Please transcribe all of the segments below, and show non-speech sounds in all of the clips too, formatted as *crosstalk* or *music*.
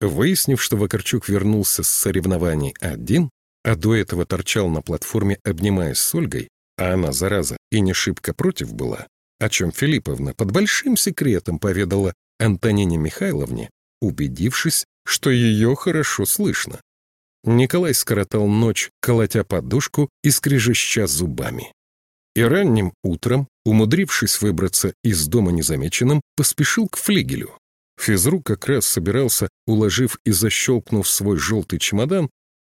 Выяснив, что Вакарчук вернулся с соревнований один, а до этого торчал на платформе, обнимаясь с Ольгой, а она, зараза, и не шибко против была, о чем Филипповна под большим секретом поведала Антонине Михайловне, убедившись, что ее хорошо слышно. Николай скоротал ночь, колотя подушку и скрежеща зубами. И ранним утром, умудрившись выбраться из дома незамеченным, поспешил к флигелю. Физрук как раз собирался, уложив и защелкнув свой желтый чемодан,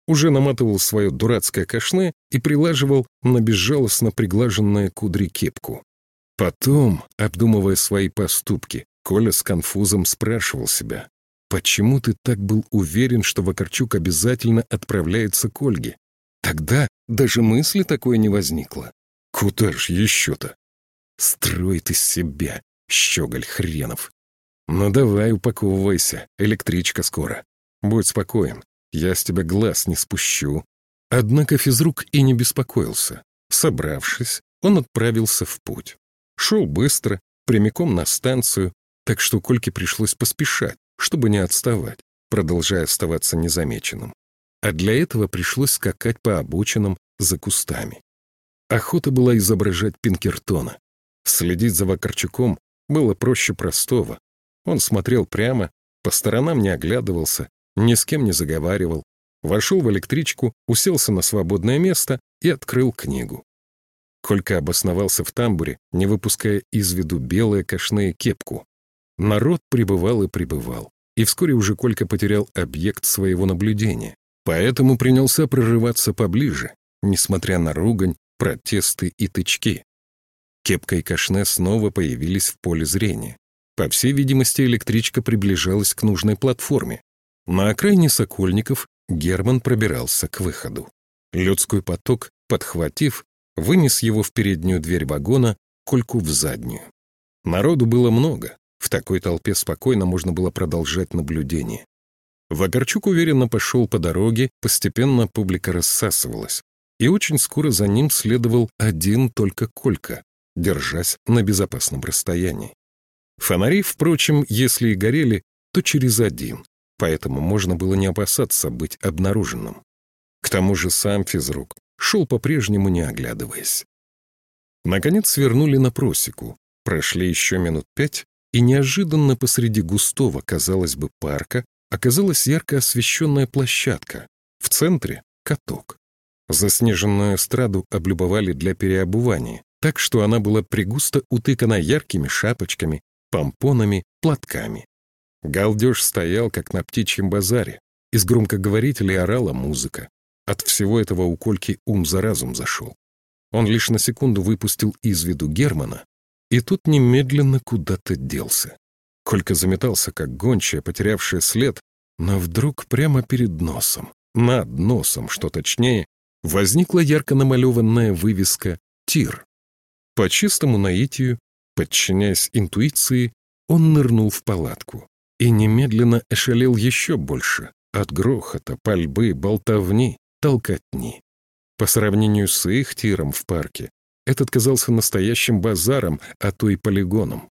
уже наматывал свое дурацкое кашне и прилаживал на безжалостно приглаженное кудри кепку. Потом, обдумывая свои поступки, Коля с конфузом спрашивал себя, «Почему ты так был уверен, что Вакарчук обязательно отправляется к Ольге? Тогда даже мысли такой не возникло. Куда ж еще-то? Строит из себя, щеголь хренов. Ну давай, упаковывайся, электричка скоро. Будь спокоен, я с тебя глаз не спущу». Однако физрук и не беспокоился. Собравшись, он отправился в путь. Шел быстро, прямиком на станцию, так что Кольке пришлось поспешать, чтобы не отставать, продолжая оставаться незамеченным. А для этого пришлось скакать по обочинам за кустами. Охота была изображать Пинкертона. Следить за Вакарчуком было проще простого. Он смотрел прямо, по сторонам не оглядывался, ни с кем не заговаривал, вошел в электричку, уселся на свободное место и открыл книгу. Колька обосновался в тамбуре, не выпуская из виду белое кашне кепку. Народ прибывал и прибывал, и вскоре уже Колька потерял объект своего наблюдения, поэтому принялся прорываться поближе, несмотря на ругань, протесты и тычки. Кепка и кашне снова появились в поле зрения. По всей видимости, электричка приближалась к нужной платформе. На окраине Сокольников Герман пробирался к выходу. Людской поток, подхватив, вынес его в переднюю дверь вагона, Кольку в заднюю. Народу было много, в такой толпе спокойно можно было продолжать наблюдение. Вагарчук уверенно пошел по дороге, постепенно публика рассасывалась, и очень скоро за ним следовал один только Колька, держась на безопасном расстоянии. Фонари, впрочем, если и горели, то через один, поэтому можно было не опасаться быть обнаруженным. К тому же сам физрук шел по-прежнему не оглядываясь. Наконец свернули на просеку, прошли еще минут пять, и неожиданно посреди густого, казалось бы, парка оказалась ярко освещенная площадка. В центре — каток. Заснеженную эстраду облюбовали для переобувания, так что она была пригусто утыкана яркими шапочками, помпонами, платками. Галдеж стоял, как на птичьем базаре. Из громкоговорителей орала музыка. От всего этого у Кольки ум за разум зашел. Он лишь на секунду выпустил из виду Германа, и тут немедленно куда-то делся. Колька заметался, как гончая, потерявшая след, но вдруг прямо перед носом, над носом, что точнее, возникла ярко намалеванная вывеска «Тир». По чистому наитию, подчиняясь интуиции, он нырнул в палатку и немедленно ошалел еще больше от грохота, пальбы, болтовни, толкотни. По сравнению с их тиром в парке, этот казался настоящим базаром, а то и полигоном.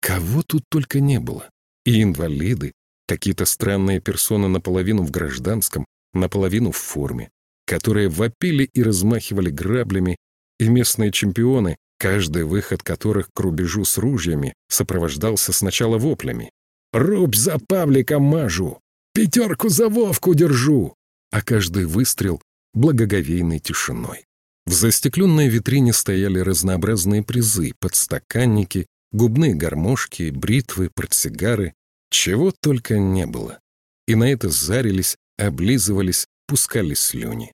Кого тут только не было. И инвалиды, какие-то странные персоны наполовину в гражданском, наполовину в форме, которые вопили и размахивали граблями, и местные чемпионы, каждый выход которых к рубежу с ружьями сопровождался сначала воплями. «Рубь за Павлика мажу! Пятерку за Вовку держу!» а каждый выстрел — благоговейной тишиной. В застекленной витрине стояли разнообразные призы, подстаканники, губные гармошки, бритвы, портсигары, чего только не было. И на это зарились, облизывались, пускали слюни.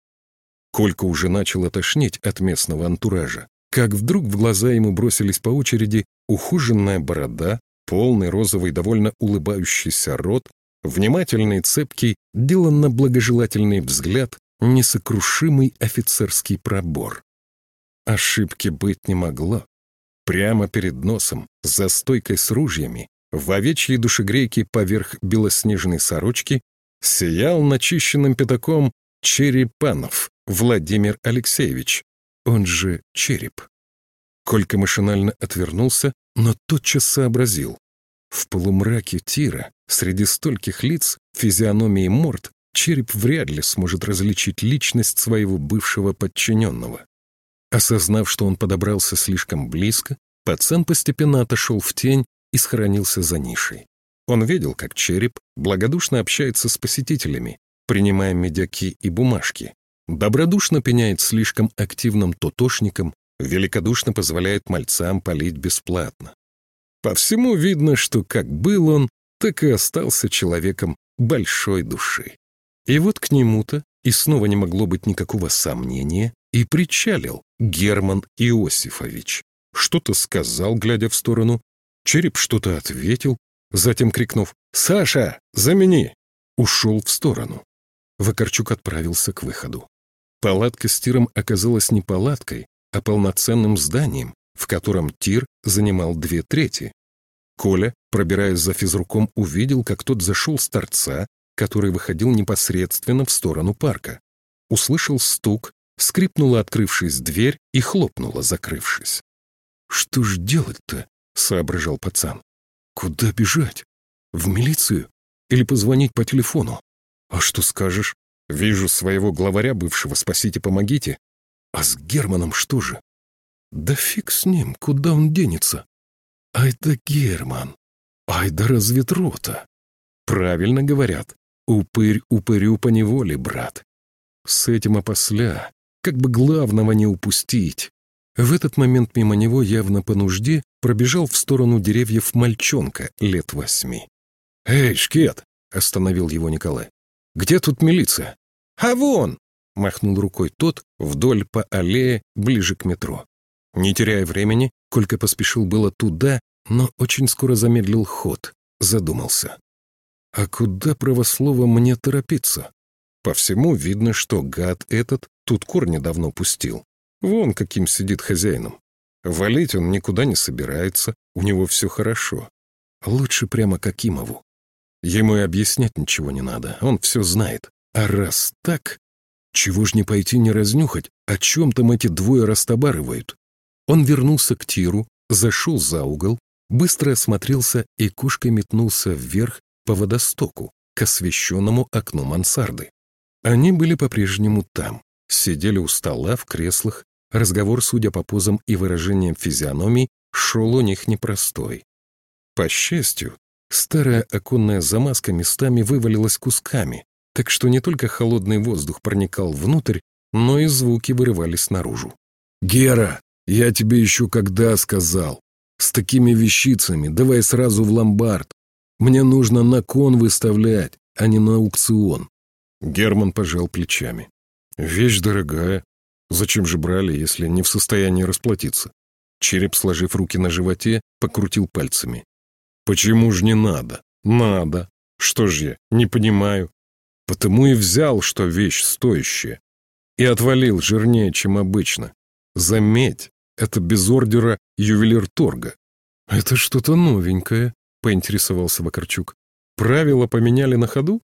Колька уже начал тошнить от местного антуража, как вдруг в глаза ему бросились по очереди ухоженная борода, полный розовый довольно улыбающийся рот, Внимательный, цепкий, деланно благожелательный взгляд, несокрушимый офицерский пробор. Ошибки быть не могло. Прямо перед носом, за стойкой с ружьями, в овечьей душегрейке поверх белоснежной сорочки сиял начищенным пятаком Черепанов Владимир Алексеевич, он же Череп. Колька машинально отвернулся, но тотчас сообразил. В полумраке тира, среди стольких лиц, физиономии морд, череп вряд ли сможет различить личность своего бывшего подчиненного. Осознав, что он подобрался слишком близко, пацан постепенно отошел в тень и схоронился за нишей. Он видел, как череп благодушно общается с посетителями, принимая медяки и бумажки, добродушно пеняет слишком активным тотошникам, великодушно позволяет мальцам полить бесплатно. По всему видно, что как был он, так и остался человеком большой души. И вот к нему-то, и снова не могло быть никакого сомнения, и причалил Герман Иосифович. Что-то сказал, глядя в сторону. Череп что-то ответил, затем крикнув «Саша, замени!» ушел в сторону. Вакарчук отправился к выходу. Палатка с тиром оказалась не палаткой, а полноценным зданием, в котором тир занимал две трети. Коля, пробираясь за физруком, увидел, как тот зашел с торца, который выходил непосредственно в сторону парка. Услышал стук, скрипнула открывшись дверь и хлопнула, закрывшись. «Что ж делать-то?» — соображал пацан. «Куда бежать? В милицию? Или позвонить по телефону? А что скажешь? Вижу своего главаря бывшего «Спасите, помогите». А с Германом что же? Да фиг с ним, куда он денется? Ай да Герман, ай да разведрота. Правильно говорят, упырь упырю по неволе, брат. С этим опосля, как бы главного не упустить. В этот момент мимо него явно по нужде пробежал в сторону деревьев мальчонка лет восьми. «Эй, шкет!» — остановил его Николай. «Где тут милиция?» «А вон!» — махнул рукой тот вдоль по аллее ближе к метро. Не теряя времени, Колька поспешил было туда, но очень скоро замедлил ход, задумался. «А куда, правослово, мне торопиться?» По всему видно, что гад этот тут корни давно пустил. Вон каким сидит хозяином. Валить он никуда не собирается, у него все хорошо. Лучше прямо Какимову. Ему и объяснять ничего не надо, он все знает. А раз так, чего ж не пойти не разнюхать, о чем там эти двое растобарывают? Он вернулся к тиру, зашел за угол, быстро осмотрелся и кошкой метнулся вверх по водостоку, к освещенному окну мансарды. Они были по-прежнему там, сидели у стола в креслах, разговор, судя по позам и выражениям физиономий, шел у них непростой. По счастью, старая оконная замазка местами вывалилась кусками, так что не только холодный воздух проникал внутрь, но и звуки вырывались наружу. «Гера, я тебе еще когда сказал? С такими вещицами давай сразу в ломбард. Мне нужно на кон выставлять, а не на аукцион». Герман пожал плечами. «Вещь дорогая. Зачем же брали, если не в состоянии расплатиться?» Череп, сложив руки на животе, покрутил пальцами. «Почему же не надо? Надо. Что ж я, не понимаю. Потому и взял, что вещь стоящая. И отвалил жирнее, чем обычно. Заметь, это без ордера ювелир торга. Это что-то новенькое, поинтересовался Вакарчук. Правила поменяли на ходу?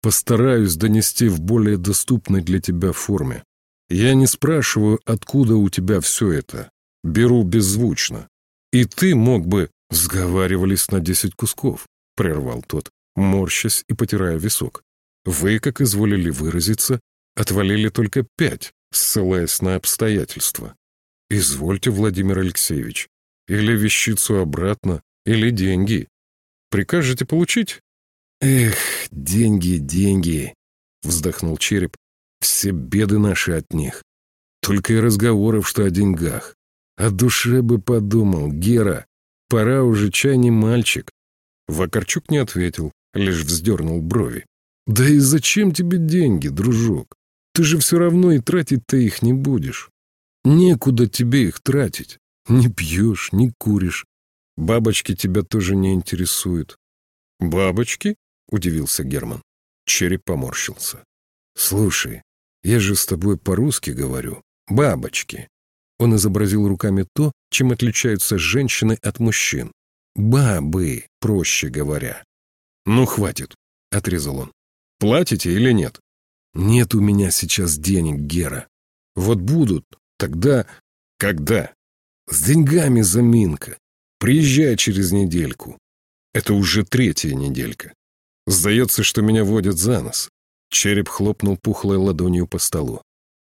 Постараюсь донести в более доступной для тебя форме. Я не спрашиваю, откуда у тебя все это. Беру беззвучно. И ты мог бы... Сговаривались на десять кусков, прервал тот, морщась и потирая висок. Вы, как изволили выразиться, отвалили только пять, ссылаясь на обстоятельства. Извольте, Владимир Алексеевич, или вещицу обратно, или деньги. Прикажете получить? Эх, деньги, деньги, вздохнул череп. Все беды наши от них. Только и разговоров, что о деньгах. О душе бы подумал, Гера, пора уже чай не мальчик. Вакарчук не ответил, лишь вздернул брови. Да и зачем тебе деньги, дружок? Ты же все равно и тратить-то их не будешь. Некуда тебе их тратить. Не пьешь, не куришь. Бабочки тебя тоже не интересуют. Бабочки? Удивился Герман. Череп поморщился. Слушай, я же с тобой по-русски говорю. Бабочки. Он изобразил руками то, чем отличаются женщины от мужчин. Бабы, проще говоря. Ну, хватит, отрезал он. Платите или нет? Нет у меня сейчас денег, Гера. Вот будут, тогда... Когда? С деньгами заминка. Приезжай через недельку. Это уже третья неделька. Сдается, что меня водят за нос. Череп хлопнул пухлой ладонью по столу.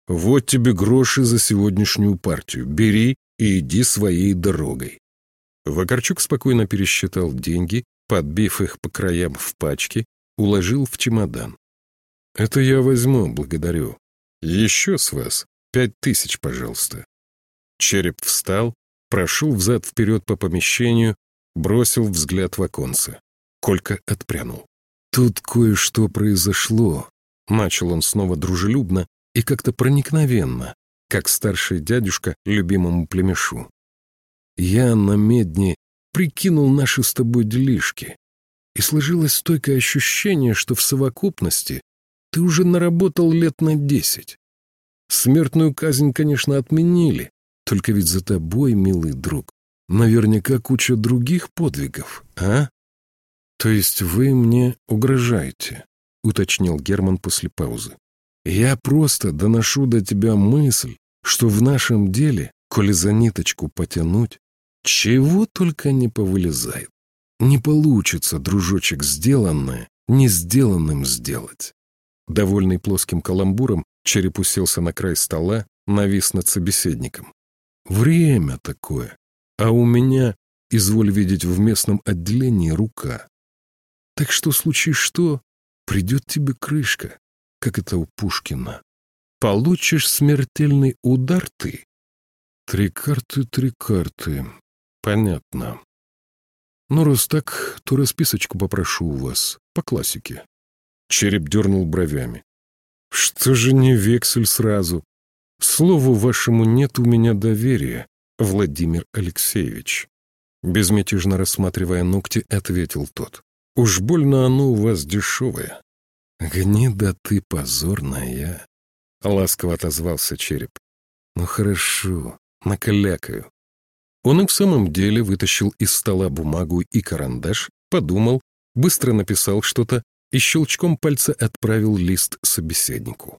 Вот тебе гроши за сегодняшнюю партию. Бери и иди своей дорогой. Вакарчук спокойно пересчитал деньги, подбив их по краям в пачки, уложил в чемодан. «Это я возьму, благодарю. Еще с вас пять тысяч, пожалуйста». Череп встал, прошел взад-вперед по помещению, бросил взгляд в оконце. Колька отпрянул. «Тут кое-что произошло», — начал он снова дружелюбно и как-то проникновенно, как старший дядюшка любимому племешу. «Я на медне прикинул наши с тобой делишки, и сложилось стойкое ощущение, что в совокупности ты уже наработал лет на десять. Смертную казнь, конечно, отменили, только ведь за тобой, милый друг, наверняка куча других подвигов, а? То есть вы мне угрожаете, уточнил Герман после паузы. Я просто доношу до тебя мысль, что в нашем деле, коли за ниточку потянуть, чего только не повылезает. Не получится, дружочек, сделанное, не сделанным сделать. Довольный плоским каламбуром, череп уселся на край стола, навис над собеседником. Время такое. А у меня, изволь видеть, в местном отделении рука. Так что случись что, придет тебе крышка, как это у Пушкина. Получишь смертельный удар ты. Три карты, три карты. Понятно. Ну, раз так, то расписочку попрошу у вас, по классике. Череп дернул бровями. Что же не вексель сразу? Слову вашему нет у меня доверия, Владимир Алексеевич. Безмятежно рассматривая ногти, ответил тот. Уж больно оно у вас дешевое. Гнида ты позорная. Ласково отозвался череп. Ну хорошо, накалякаю. Он и в самом деле вытащил из стола бумагу и карандаш, подумал, быстро написал что-то и щелчком пальца отправил лист собеседнику.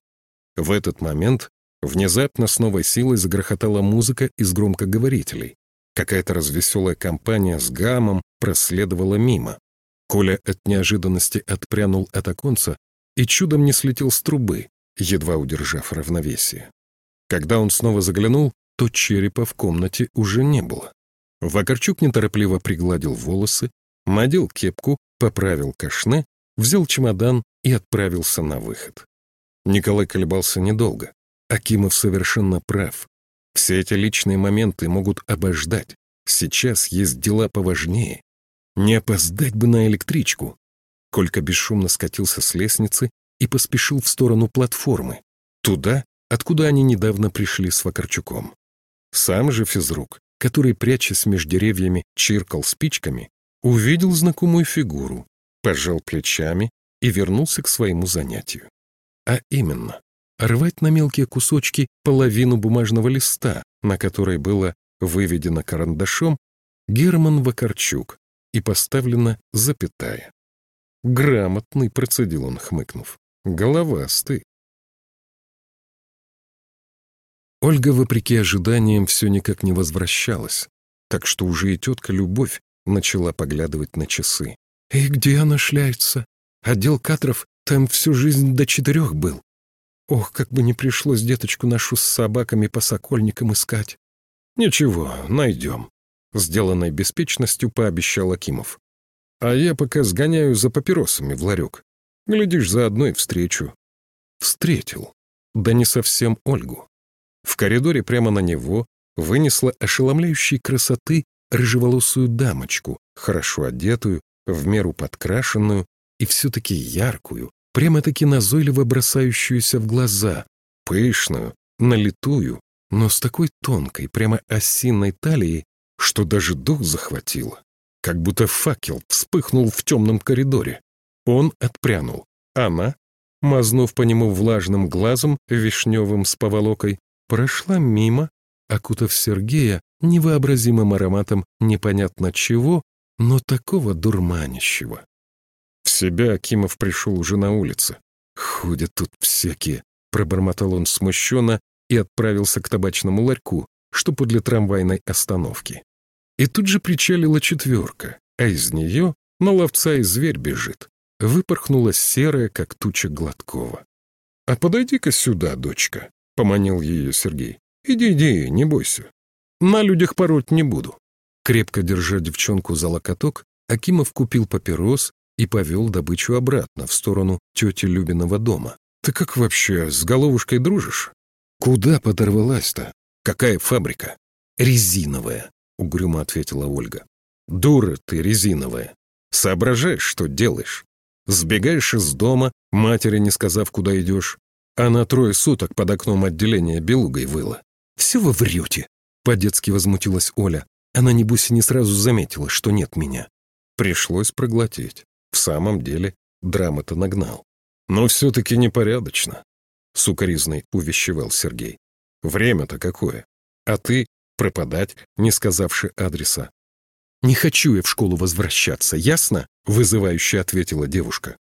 В этот момент внезапно с новой силой загрохотала музыка из громкоговорителей. Какая-то развеселая компания с гамом проследовала мимо. Коля от неожиданности отпрянул от оконца и чудом не слетел с трубы, едва удержав равновесие. Когда он снова заглянул, то черепа в комнате уже не было. Вакарчук неторопливо пригладил волосы, надел кепку, поправил кашне, взял чемодан и отправился на выход. Николай колебался недолго. Акимов совершенно прав. Все эти личные моменты могут обождать. Сейчас есть дела поважнее. Не опоздать бы на электричку. Колька бесшумно скатился с лестницы и поспешил в сторону платформы. Туда, откуда они недавно пришли с Вакарчуком. Сам же физрук, который, прячась между деревьями, чиркал спичками, увидел знакомую фигуру, пожал плечами и вернулся к своему занятию. А именно, рвать на мелкие кусочки половину бумажного листа, на которой было выведено карандашом Герман Вакарчук и поставлена запятая. «Грамотный», — процедил он, хмыкнув. «Головастый». Ольга, вопреки ожиданиям, все никак не возвращалась, так что уже и тетка Любовь начала поглядывать на часы. «И где она шляется? Отдел кадров там всю жизнь до четырех был. Ох, как бы не пришлось деточку нашу с собаками по сокольникам искать». «Ничего, найдем», — сделанной беспечностью пообещал Акимов. «А я пока сгоняю за папиросами в ларек. Глядишь, заодно и встречу». Встретил. Да не совсем Ольгу. В коридоре прямо на него вынесла ошеломляющей красоты рыжеволосую дамочку, хорошо одетую, в меру подкрашенную и все-таки яркую, прямо-таки назойливо бросающуюся в глаза, пышную, налитую, но с такой тонкой, прямо осиной талией, что даже дух захватило. Как будто факел вспыхнул в темном коридоре. Он отпрянул. Она, мазнув по нему влажным глазом, вишневым с поволокой, прошла мимо, окутав Сергея невообразимым ароматом непонятно чего, но такого дурманящего. В себя Акимов пришел уже на улице. «Ходят тут всякие», — пробормотал он смущенно и отправился к табачному ларьку, что подле трамвайной остановки. И тут же причалила четверка, а из нее На ловца и зверь бежит. Выпорхнула серая, как туча Гладкова. «А подойди-ка сюда, дочка», — поманил ее Сергей. «Иди, иди, не бойся. На людях пороть не буду». Крепко держа девчонку за локоток, Акимов купил папирос и повел добычу обратно, в сторону тети Любиного дома. «Ты как вообще с головушкой дружишь?» «Куда подорвалась-то? Какая фабрика?» «Резиновая», — угрюмо ответила Ольга. «Дура ты резиновая. Соображаешь, что делаешь. Сбегаешь из дома, матери не сказав, куда идешь. Она трое суток под окном отделения белугой выла. «Все вы врете!» — по-детски возмутилась Оля. Она, небось, не сразу заметила, что нет меня. Пришлось проглотить. В самом деле, драма-то нагнал. Но все-таки непорядочно, — сукоризной увещевал Сергей. Время-то какое. А ты пропадать, не сказавши адреса. «Не хочу я в школу возвращаться, ясно?» — вызывающе ответила девушка.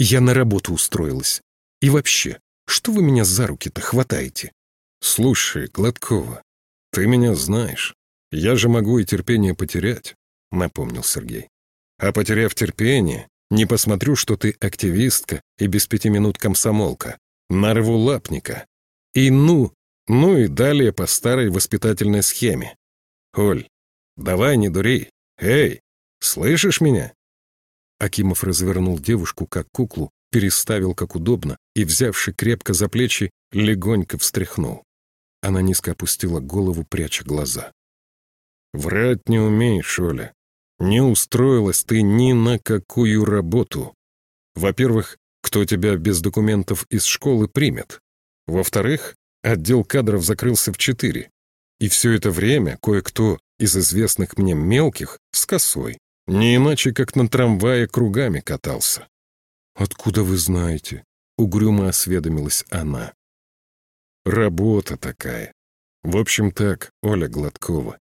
«Я на работу устроилась. И вообще, что вы меня за руки-то хватаете?» «Слушай, Гладкова, ты меня знаешь. Я же могу и терпение потерять», — напомнил Сергей. «А потеряв терпение, не посмотрю, что ты активистка и без пяти минут комсомолка. Нарву лапника. И ну, ну и далее по старой воспитательной схеме. Оль, давай не дури. Эй, слышишь меня?» Акимов развернул девушку как куклу, переставил как удобно и, взявши крепко за плечи, легонько встряхнул. Она низко опустила голову, пряча глаза. «Врать не умеешь, Оля. Не устроилась ты ни на какую работу. Во-первых, кто тебя без документов из школы примет? Во-вторых, отдел кадров закрылся в четыре. И все это время кое-кто из известных мне мелких с косой. Не иначе, как на трамвае кругами катался. «Откуда вы знаете?» — угрюмо осведомилась она. «Работа такая. В общем так, Оля Гладкова.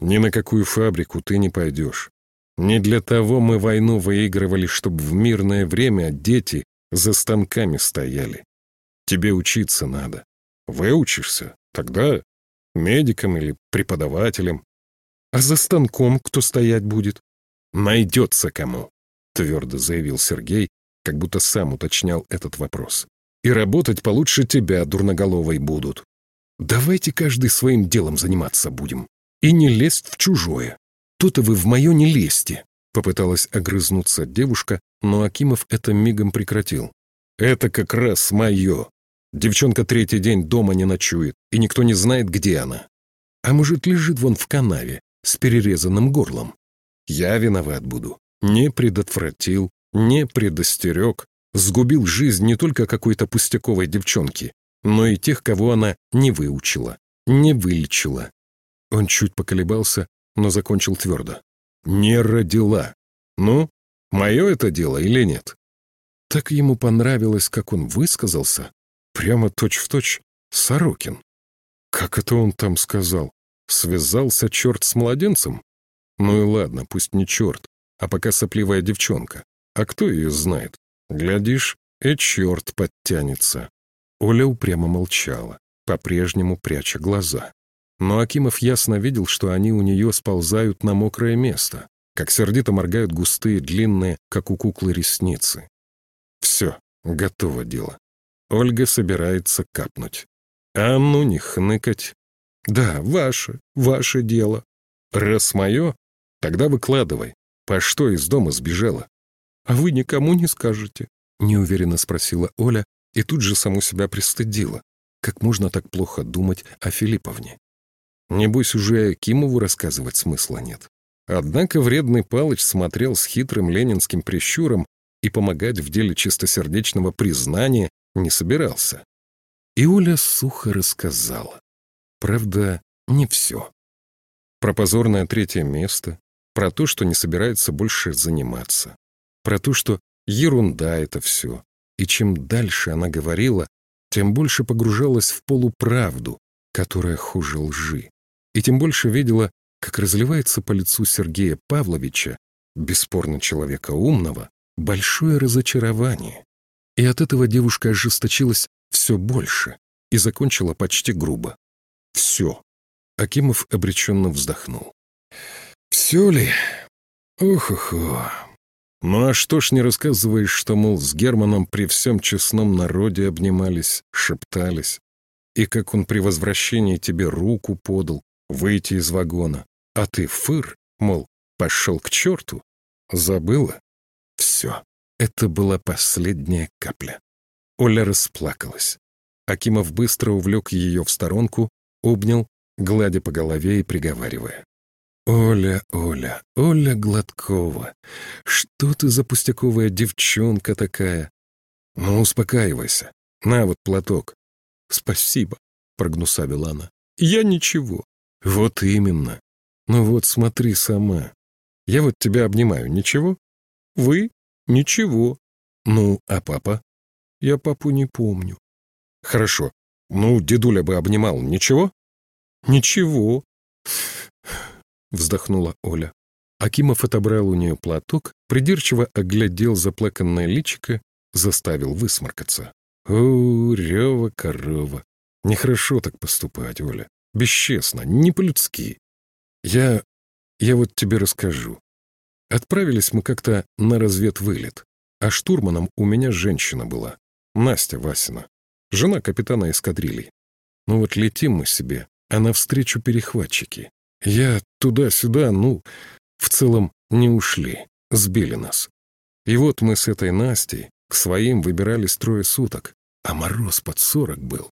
Ни на какую фабрику ты не пойдешь. Не для того мы войну выигрывали, чтобы в мирное время дети за станками стояли. Тебе учиться надо. Выучишься, тогда медиком или преподавателем. А за станком кто стоять будет? Найдется кому, твердо заявил Сергей, как будто сам уточнял этот вопрос. И работать получше тебя, дурноголовой, будут. Давайте каждый своим делом заниматься будем. И не лезть в чужое. То-то вы в мое не лезьте. Попыталась огрызнуться девушка, но Акимов это мигом прекратил. Это как раз мое. Девчонка третий день дома не ночует, и никто не знает, где она. А может, лежит вон в канаве, с перерезанным горлом. Я виноват буду. Не предотвратил, не предостерег, сгубил жизнь не только какой-то пустяковой девчонки, но и тех, кого она не выучила, не вылечила. Он чуть поколебался, но закончил твердо. Не родила. Ну, мое это дело или нет? Так ему понравилось, как он высказался, прямо точь-в-точь точь Сорокин. Как это он там сказал? Связался черт с младенцем? Ну и ладно, пусть не черт, а пока сопливая девчонка. А кто ее знает? Глядишь, и черт подтянется. Оля упрямо молчала, по-прежнему пряча глаза. Но Акимов ясно видел, что они у нее сползают на мокрое место, как сердито моргают густые, длинные, как у куклы, ресницы. Все, готово дело. Ольга собирается капнуть. А ну не хныкать. Да, ваше, ваше дело. Раз мое, тогда выкладывай. По что из дома сбежала? А вы никому не скажете? Неуверенно спросила Оля и тут же саму себя пристыдила. Как можно так плохо думать о Филипповне? Небось, уже Кимову рассказывать смысла нет. Однако вредный Палыч смотрел с хитрым ленинским прищуром и помогать в деле чистосердечного признания не собирался. И Оля сухо рассказала. Правда, не все. Про позорное третье место, про то, что не собирается больше заниматься, про то, что ерунда это все. И чем дальше она говорила, тем больше погружалась в полуправду, которая хуже лжи. И тем больше видела, как разливается по лицу Сергея Павловича, бесспорно человека умного, большое разочарование. И от этого девушка ожесточилась все больше и закончила почти грубо. Все. Акимов обреченно вздохнул. Все ли? Ох-ох-ох. Ну а что ж не рассказываешь, что, мол, с Германом при всем честном народе обнимались, шептались, и как он при возвращении тебе руку подал, выйти из вагона, а ты фыр, мол, пошел к черту? Забыла? Все. Это была последняя капля. Оля расплакалась. Акимов быстро увлек ее в сторонку, обнял, гладя по голове и приговаривая. «Оля, Оля, Оля Гладкова, что ты за пустяковая девчонка такая? Ну, успокаивайся. На вот платок». «Спасибо», — прогнусавила она. «Я ничего». «Вот именно. Ну вот смотри сама. Я вот тебя обнимаю, ничего?» «Вы? Ничего». «Ну, а папа?» «Я папу не помню». «Хорошо. Ну, дедуля бы обнимал, ничего?» «Ничего», вздохнула Оля. Акимов отобрал у нее платок, придирчиво оглядел заплаканное личико, заставил высморкаться. О, рева корова. Нехорошо так поступать, Оля. Бесчестно, не по-людски. Я... я вот тебе расскажу. Отправились мы как-то на разведвылет, а штурманом у меня женщина была, Настя Васина, жена капитана эскадрильи. Ну вот летим мы себе, а навстречу перехватчики. Я туда-сюда, ну, в целом не ушли, сбили нас. И вот мы с этой Настей к своим выбирались трое суток, а мороз под сорок был.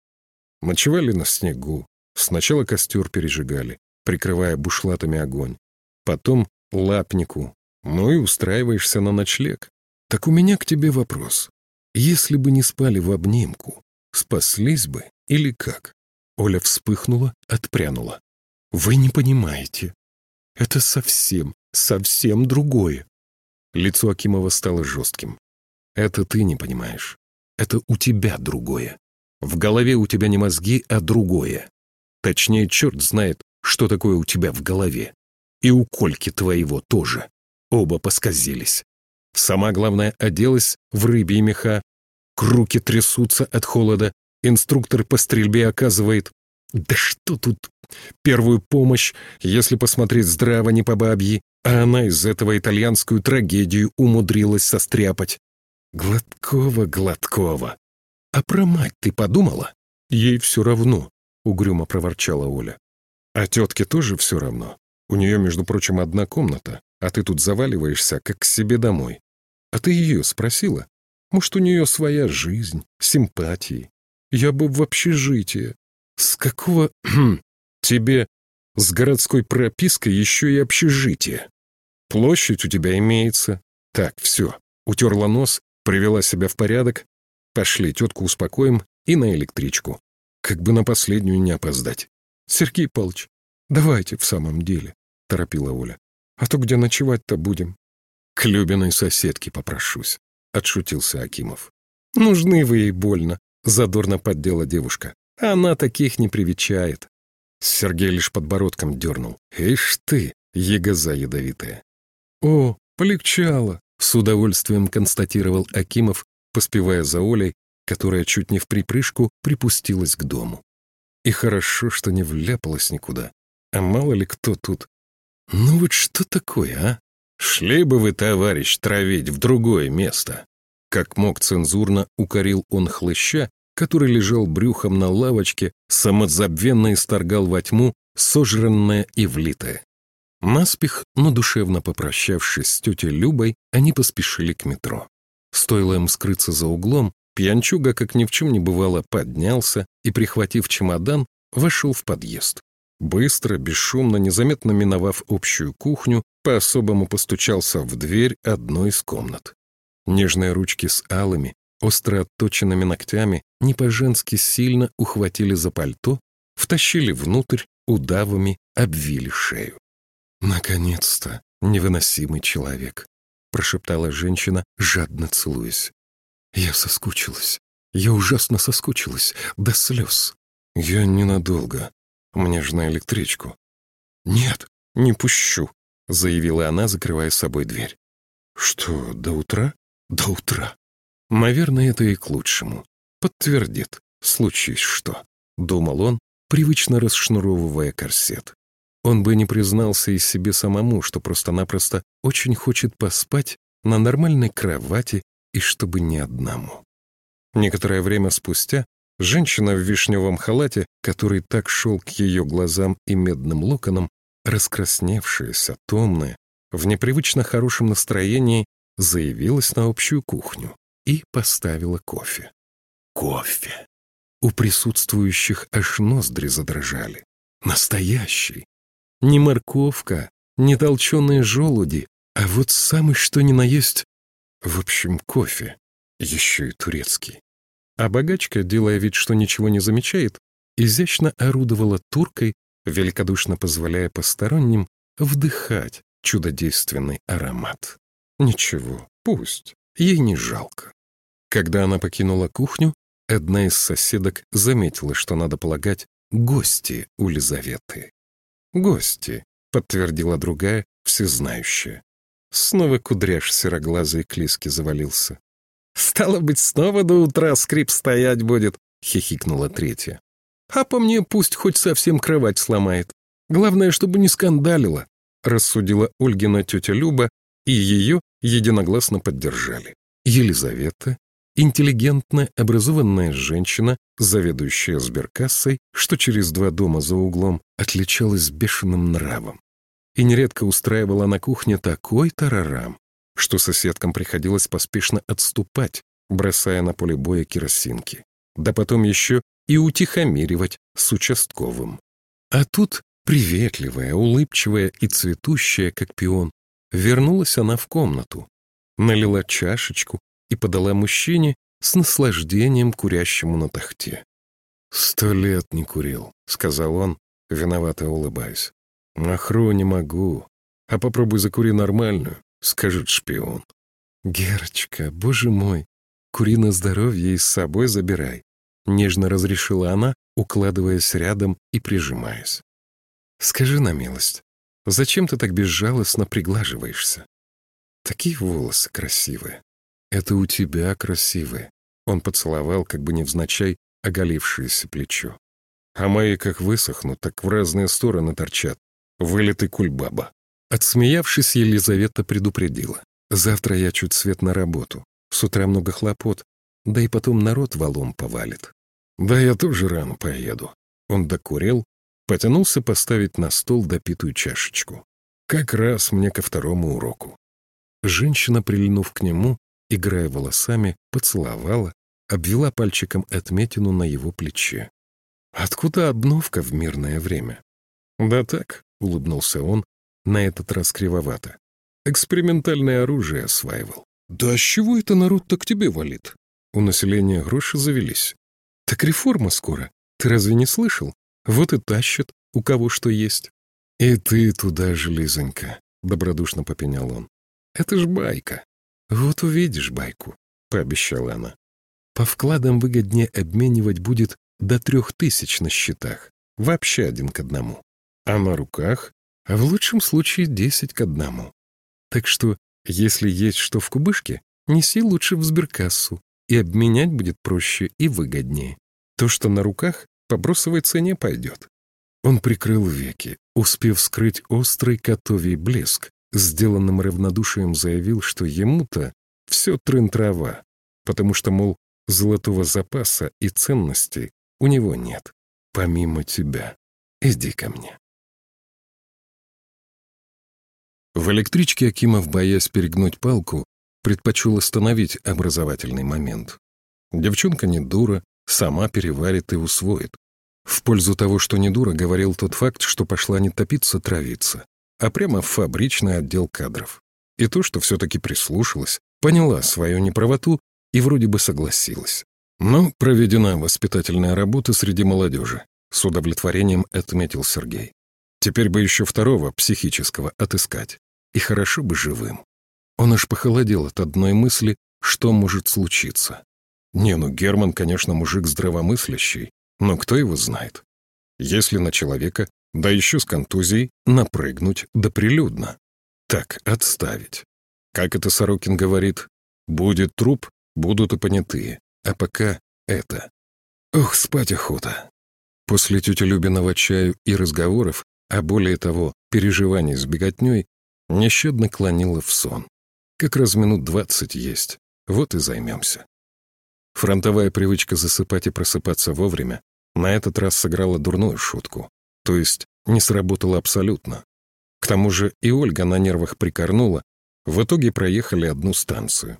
Ночевали на снегу, сначала костер пережигали, прикрывая бушлатами огонь, потом лапнику, ну и устраиваешься на ночлег. Так у меня к тебе вопрос. Если бы не спали в обнимку, спаслись бы или как? Оля вспыхнула, отпрянула. Вы не понимаете. Это совсем, совсем другое. Лицо Акимова стало жестким. Это ты не понимаешь. Это у тебя другое. В голове у тебя не мозги, а другое. Точнее, черт знает, что такое у тебя в голове. И у Кольки твоего тоже. Оба посказились. Сама, главное, оделась в рыбьи меха. Руки трясутся от холода. Инструктор по стрельбе оказывает да что тут? Первую помощь, если посмотреть здраво, не по бабьи, а она из этого итальянскую трагедию умудрилась состряпать. Гладкова, Гладкова. А про мать ты подумала? Ей все равно, угрюмо проворчала Оля. А тетке тоже все равно. У нее, между прочим, одна комната, а ты тут заваливаешься, как к себе домой. А ты ее спросила? Может, у нее своя жизнь, симпатии? Я бы в общежитие. «С какого... *clears throat* тебе с городской пропиской еще и общежитие? Площадь у тебя имеется. Так, все. Утерла нос, привела себя в порядок. Пошли, тетку успокоим и на электричку. Как бы на последнюю не опоздать. Сергей Павлович, давайте в самом деле, торопила Оля. А то где ночевать-то будем? К Любиной соседке попрошусь, отшутился Акимов. Нужны вы ей больно, задорно поддела девушка. Она таких не привечает. Сергей лишь подбородком дернул. Ишь ты, ягоза ядовитая. О, полегчало, с удовольствием констатировал Акимов, поспевая за Олей, которая чуть не в припрыжку припустилась к дому. И хорошо, что не вляпалась никуда. А мало ли кто тут. Ну вот что такое, а? Шли бы вы, товарищ, травить в другое место. Как мог цензурно укорил он хлыща, который лежал брюхом на лавочке, самозабвенно исторгал во тьму, сожранное и влитое. Наспех, но душевно попрощавшись с тетей Любой, они поспешили к метро. Стоило им скрыться за углом, пьянчуга, как ни в чем не бывало, поднялся и, прихватив чемодан, вошел в подъезд. Быстро, бесшумно, незаметно миновав общую кухню, по-особому постучался в дверь одной из комнат. Нежные ручки с алыми, остро отточенными ногтями не по-женски сильно ухватили за пальто, втащили внутрь, удавами обвили шею. «Наконец-то, невыносимый человек», — прошептала женщина, жадно целуясь. «Я соскучилась. Я ужасно соскучилась. До слез. Я ненадолго. Мне же на электричку». «Нет, не пущу», — заявила она, закрывая собой дверь. «Что, до утра?» «До утра. Наверное, это и к лучшему. Подтвердит, случись что, думал он, привычно расшнуровывая корсет. Он бы не признался и себе самому, что просто-напросто очень хочет поспать на нормальной кровати и чтобы ни одному. Некоторое время спустя женщина в вишневом халате, который так шел к ее глазам и медным локонам, раскрасневшаяся, томная, в непривычно хорошем настроении, заявилась на общую кухню и поставила кофе. Кофе. У присутствующих аж ноздри задрожали. Настоящий. Не морковка, не толченые желуди, а вот самый что ни на есть, в общем, кофе, еще и турецкий. А богачка, делая вид, что ничего не замечает, изящно орудовала туркой, великодушно позволяя посторонним вдыхать чудодейственный аромат. Ничего, пусть, ей не жалко. Когда она покинула кухню, одна из соседок заметила, что, надо полагать, гости у Лизаветы. «Гости», — подтвердила другая, всезнающая. Снова кудряш сероглазый клиски завалился. «Стало быть, снова до утра скрип стоять будет», — хихикнула третья. «А по мне пусть хоть совсем кровать сломает. Главное, чтобы не скандалила», — рассудила Ольгина тетя Люба, и ее единогласно поддержали. Елизавета, интеллигентная, образованная женщина, заведующая сберкассой, что через два дома за углом, отличалась бешеным нравом. И нередко устраивала на кухне такой тарарам, что соседкам приходилось поспешно отступать, бросая на поле боя керосинки. Да потом еще и утихомиривать с участковым. А тут приветливая, улыбчивая и цветущая, как пион, вернулась она в комнату, налила чашечку и подала мужчине с наслаждением курящему на тахте. «Сто лет не курил», — сказал он, виновато улыбаясь. «Махру не могу, а попробуй закури нормальную скажет шпион. «Герочка, боже мой, кури на здоровье и с собой забирай», — нежно разрешила она, укладываясь рядом и прижимаясь. «Скажи на милость, зачем ты так безжалостно приглаживаешься? Такие волосы красивые. Это у тебя красивые». Он поцеловал, как бы невзначай, оголившееся плечо. «А мои как высохнут, так в разные стороны торчат. Вылитый кульбаба». Отсмеявшись, Елизавета предупредила. «Завтра я чуть свет на работу. С утра много хлопот, да и потом народ валом повалит». «Да я тоже рано поеду». Он докурил, потянулся поставить на стол допитую чашечку. Как раз мне ко второму уроку. Женщина, прильнув к нему, играя волосами, поцеловала, обвела пальчиком отметину на его плече. «Откуда обновка в мирное время?» «Да так», — улыбнулся он, на этот раз кривовато. Экспериментальное оружие осваивал. Да с чего это народ так тебе валит? У населения гроши завелись. Так реформа скоро. Ты разве не слышал? Вот и тащат, у кого что есть. И ты туда же, Лизонька, добродушно попенял он. Это ж байка. Вот увидишь байку, пообещала она. По вкладам выгоднее обменивать будет до трех тысяч на счетах. Вообще один к одному. А на руках а в лучшем случае десять к одному. Так что, если есть что в кубышке, неси лучше в сберкассу, и обменять будет проще и выгоднее. То, что на руках, по бросовой цене пойдет. Он прикрыл веки, успев скрыть острый котовий блеск, сделанным равнодушием заявил, что ему-то все трын-трава, потому что, мол, золотого запаса и ценностей у него нет, помимо тебя. Иди ко мне. В электричке Акимов, боясь перегнуть палку, предпочел остановить образовательный момент. Девчонка не дура, сама переварит и усвоит. В пользу того, что не дура, говорил тот факт, что пошла не топиться, травиться, а прямо в фабричный отдел кадров. И то, что все-таки прислушалась, поняла свою неправоту и вроде бы согласилась. Но проведена воспитательная работа среди молодежи. С удовлетворением отметил Сергей. Теперь бы еще второго, психического, отыскать. И хорошо бы живым. Он аж похолодел от одной мысли, что может случиться. Не, ну Герман, конечно, мужик здравомыслящий, но кто его знает? Если на человека, да еще с контузией, напрыгнуть да прилюдно. Так, отставить. Как это Сорокин говорит, будет труп, будут и понятые, а пока это. Ох, спать охота. После тети Любиного чаю и разговоров а более того, переживаний с беготней, нещадно клонило в сон. Как раз минут двадцать есть. Вот и займемся. Фронтовая привычка засыпать и просыпаться вовремя на этот раз сыграла дурную шутку. То есть не сработала абсолютно. К тому же и Ольга на нервах прикорнула. В итоге проехали одну станцию.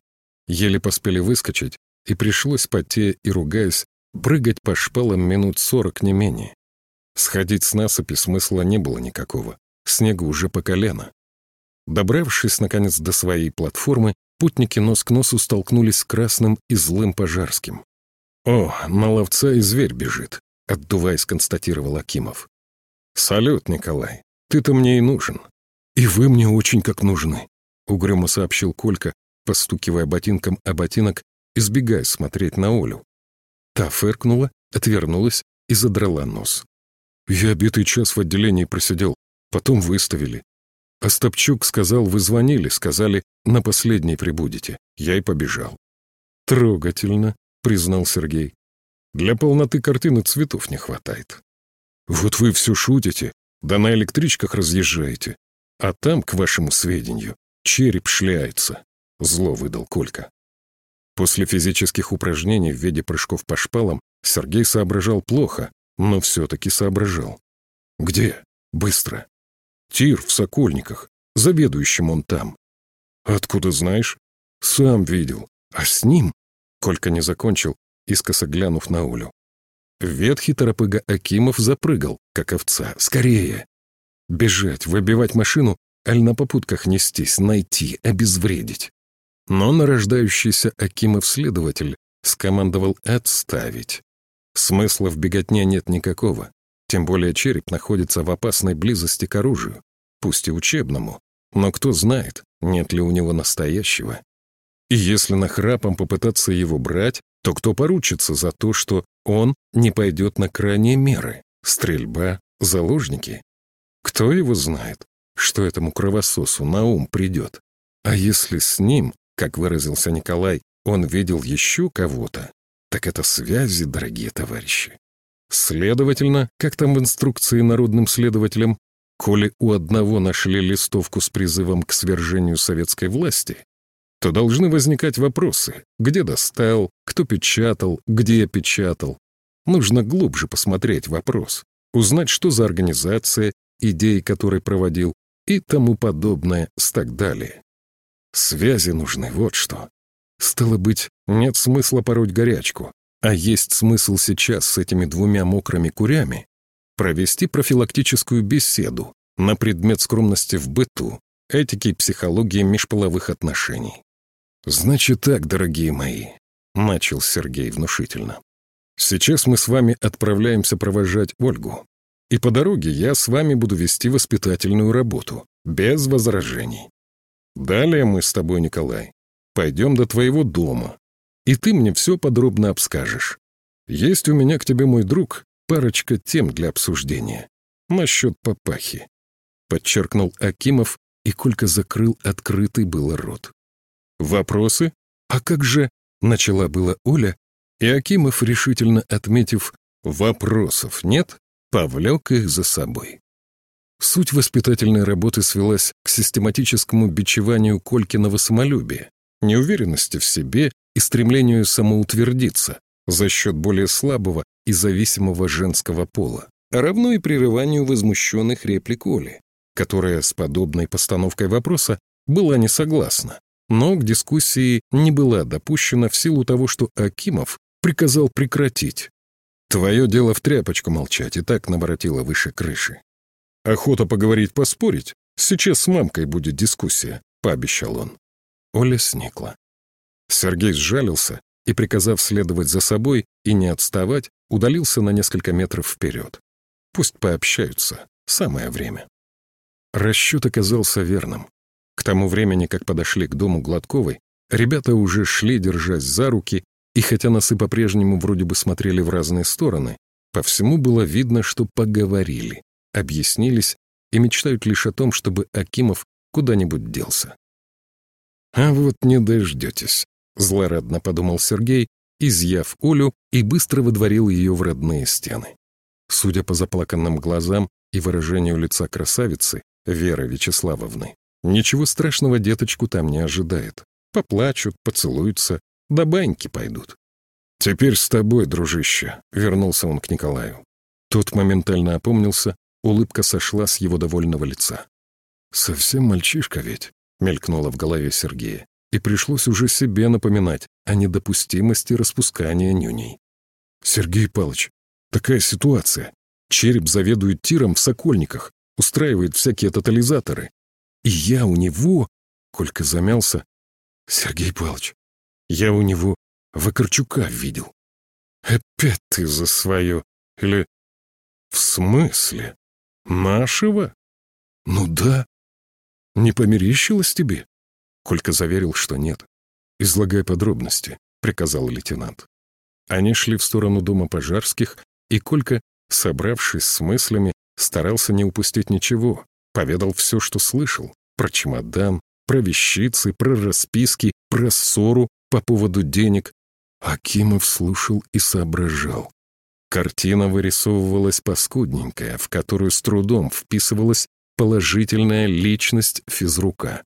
Еле поспели выскочить, и пришлось, потея и ругаясь, прыгать по шпалам минут сорок не менее. Сходить с насыпи смысла не было никакого. Снега уже по колено. Добравшись, наконец, до своей платформы, путники нос к носу столкнулись с красным и злым пожарским. «О, на ловца и зверь бежит», — отдуваясь, констатировал Акимов. «Салют, Николай, ты-то мне и нужен». «И вы мне очень как нужны», — угрюмо сообщил Колька, постукивая ботинком о ботинок, избегая смотреть на Олю. Та фыркнула, отвернулась и задрала нос. «Я битый час в отделении просидел, потом выставили. Остапчук сказал, вы звонили, сказали, на последней прибудете. Я и побежал». «Трогательно», — признал Сергей. «Для полноты картины цветов не хватает». «Вот вы все шутите, да на электричках разъезжаете. А там, к вашему сведению, череп шляется», — зло выдал Колька. После физических упражнений в виде прыжков по шпалам Сергей соображал плохо, но все-таки соображал. «Где? Быстро!» «Тир в Сокольниках. Заведующим он там». «Откуда знаешь?» «Сам видел. А с ним?» Колька не закончил, искоса глянув на Олю. Ветхий торопыга Акимов запрыгал, как овца. «Скорее!» Бежать, выбивать машину, аль на попутках нестись, найти, обезвредить. Но нарождающийся Акимов-следователь скомандовал «отставить». Смысла в беготне нет никакого, тем более череп находится в опасной близости к оружию, пусть и учебному, но кто знает, нет ли у него настоящего. И если нахрапом попытаться его брать, то кто поручится за то, что он не пойдет на крайние меры? Стрельба, заложники? Кто его знает, что этому кровососу на ум придет? А если с ним как выразился Николай, он видел еще кого-то, так это связи, дорогие товарищи. Следовательно, как там в инструкции народным следователям, коли у одного нашли листовку с призывом к свержению советской власти, то должны возникать вопросы, где достал, кто печатал, где печатал. Нужно глубже посмотреть вопрос, узнать, что за организация, идеи которой проводил и тому подобное, с так далее. Связи нужны, вот что. Стало быть, нет смысла пороть горячку, а есть смысл сейчас с этими двумя мокрыми курями провести профилактическую беседу на предмет скромности в быту, этики и психологии межполовых отношений. «Значит так, дорогие мои», — начал Сергей внушительно. «Сейчас мы с вами отправляемся провожать Ольгу, и по дороге я с вами буду вести воспитательную работу, без возражений. Далее мы с тобой, Николай, пойдем до твоего дома, и ты мне все подробно обскажешь. Есть у меня к тебе, мой друг, парочка тем для обсуждения. Насчет папахи. Подчеркнул Акимов, и Колька закрыл открытый было рот. «Вопросы? А как же?» — начала была Оля, и Акимов, решительно отметив «вопросов нет», повлек их за собой. Суть воспитательной работы свелась к систематическому бичеванию Колькиного самолюбия, неуверенности в себе и стремлению самоутвердиться за счет более слабого и зависимого женского пола, а равно и прерыванию возмущенных реплик Оли, которая с подобной постановкой вопроса была не согласна, но к дискуссии не была допущена в силу того, что Акимов приказал прекратить. «Твое дело в тряпочку молчать, и так наворотило выше крыши. Охота поговорить, поспорить. Сейчас с мамкой будет дискуссия», — пообещал он. Оля сникла. Сергей сжалился и, приказав следовать за собой и не отставать, удалился на несколько метров вперед. Пусть пообщаются. Самое время. Расчет оказался верным. К тому времени, как подошли к дому Гладковой, ребята уже шли, держась за руки, и хотя носы по-прежнему вроде бы смотрели в разные стороны, по всему было видно, что поговорили объяснились и мечтают лишь о том, чтобы Акимов куда-нибудь делся. «А вот не дождетесь», — злорадно подумал Сергей, изъяв Олю и быстро выдворил ее в родные стены. Судя по заплаканным глазам и выражению лица красавицы, Веры Вячеславовны, Ничего страшного деточку там не ожидает. Поплачут, поцелуются, до баньки пойдут. «Теперь с тобой, дружище», — вернулся он к Николаю. Тот моментально опомнился, улыбка сошла с его довольного лица. «Совсем мальчишка ведь», — мелькнуло в голове Сергея, и пришлось уже себе напоминать о недопустимости распускания нюней. «Сергей Палыч, такая ситуация. Череп заведует тиром в Сокольниках, устраивает всякие тотализаторы. И я у него...» Колька замялся. «Сергей Павлович, я у него Вакарчука видел». «Опять ты за свое? Или...» «В смысле? Нашего?» «Ну да. Не померещилось тебе?» Колька заверил, что нет. «Излагай подробности», — приказал лейтенант. Они шли в сторону дома пожарских, и Колька, собравшись с мыслями, старался не упустить ничего, поведал все, что слышал, про чемодан, про вещицы, про расписки, про ссору по поводу денег. Акимов слушал и соображал. Картина вырисовывалась паскудненькая, в которую с трудом вписывалась положительная личность физрука,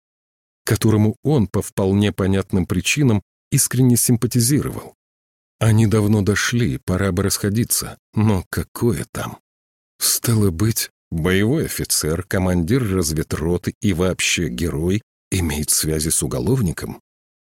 которому он по вполне понятным причинам искренне симпатизировал. Они давно дошли, пора бы расходиться, но какое там? Стало быть, боевой офицер, командир разведроты и вообще герой имеет связи с уголовником?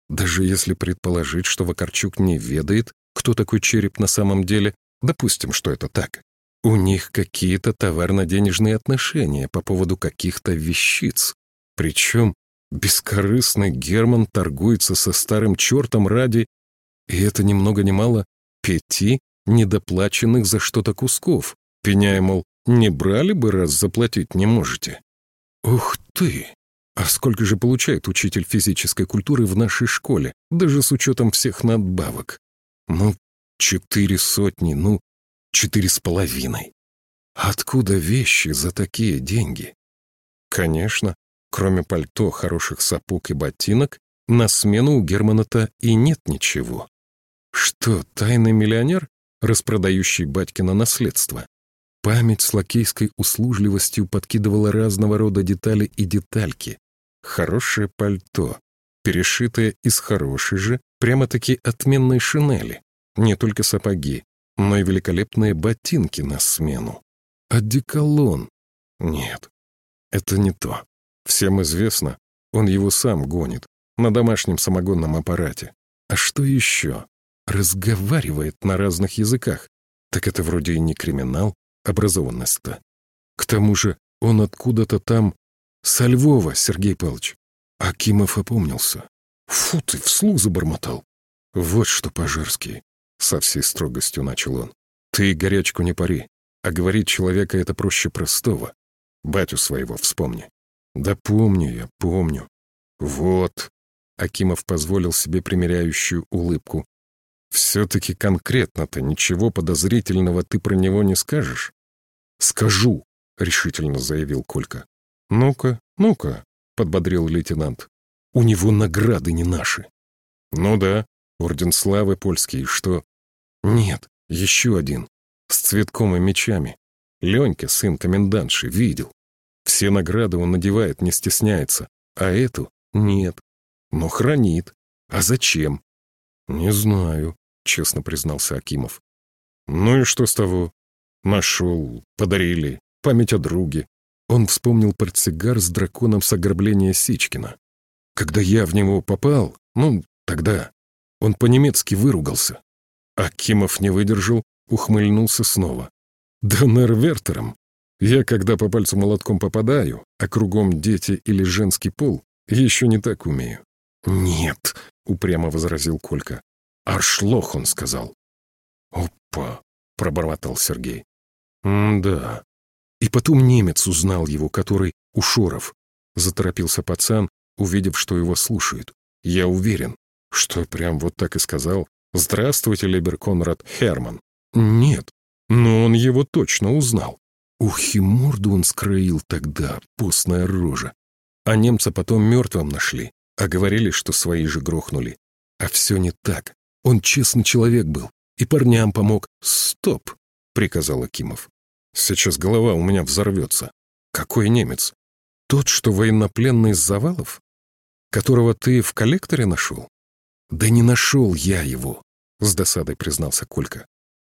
Даже если предположить, что Вакарчук не ведает, кто такой череп на самом деле, допустим, что это так. У них какие-то товарно-денежные отношения по поводу каких-то вещиц. Причем бескорыстный Герман торгуется со старым чертом ради, и это ни много ни мало, пяти недоплаченных за что-то кусков, пеняя, мол, не брали бы, раз заплатить не можете. Ух ты! А сколько же получает учитель физической культуры в нашей школе, даже с учетом всех надбавок? Ну, четыре сотни, ну, четыре с половиной. Откуда вещи за такие деньги? Конечно, кроме пальто, хороших сапог и ботинок, на смену у Германа-то и нет ничего. Что, тайный миллионер, распродающий батькино наследство? Память с лакейской услужливостью подкидывала разного рода детали и детальки. Хорошее пальто, перешитое из хорошей же, прямо-таки отменной шинели. Не только сапоги, но и великолепные ботинки на смену. Одеколон. Нет, это не то. Всем известно, он его сам гонит, на домашнем самогонном аппарате. А что еще? Разговаривает на разных языках. Так это вроде и не криминал, образованность-то. К тому же он откуда-то там... Со Львова, Сергей Павлович. Акимов опомнился. Фу ты, вслух забормотал. Вот что, Пожарский, со всей строгостью начал он. Ты горячку не пари, а говорить человека это проще простого. Батю своего вспомни. Да помню я, помню. Вот. Акимов позволил себе примиряющую улыбку. Все-таки конкретно-то ничего подозрительного ты про него не скажешь? «Скажу», — решительно заявил Колька. «Ну-ка, ну-ка», — подбодрил лейтенант. «У него награды не наши». «Ну да, орден славы польский, что...» «Нет, еще один, с цветком и мечами. Ленька, сын комендантши, видел. Все награды он надевает, не стесняется, а эту — нет. Но хранит. А зачем?» «Не знаю», — честно признался Акимов. «Ну и что с того? Нашел, подарили, память о друге. Он вспомнил портсигар с драконом с ограбления Сичкина. Когда я в него попал, ну, тогда, он по-немецки выругался. А Кимов не выдержал, ухмыльнулся снова. Да нервертером. Я, когда по пальцу молотком попадаю, а кругом дети или женский пол, еще не так умею. «Нет», — упрямо возразил Колька. «Аршлох», — он сказал. «Опа», — пробормотал Сергей. «М-да. И потом немец узнал его, который у Шоров. Заторопился пацан, увидев, что его слушают. Я уверен, что прям вот так и сказал. «Здравствуйте, Лебер Конрад Херман». Нет, но он его точно узнал. Ух, и морду он скроил тогда, постная рожа. А немца потом мертвым нашли, а говорили, что свои же грохнули. А все не так. Он честный человек был и парням помог. «Стоп!» — приказал Акимов. Сейчас голова у меня взорвется. Какой немец? Тот, что военнопленный из завалов? Которого ты в коллекторе нашел? Да не нашел я его, с досадой признался Колька.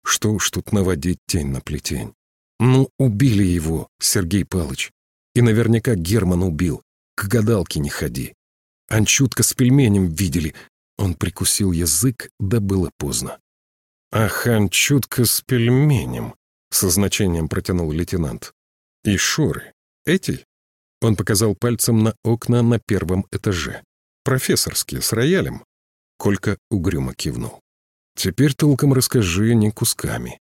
Что уж тут наводить тень на плетень. Ну, убили его, Сергей Палыч. И наверняка Герман убил. К гадалке не ходи. Анчутка с пельменем видели. Он прикусил язык, да было поздно. «Ах, анчутка с пельменем», — со значением протянул лейтенант. «И шоры. Эти?» Он показал пальцем на окна на первом этаже. «Профессорские, с роялем». Колька угрюмо кивнул. «Теперь толком расскажи, не кусками.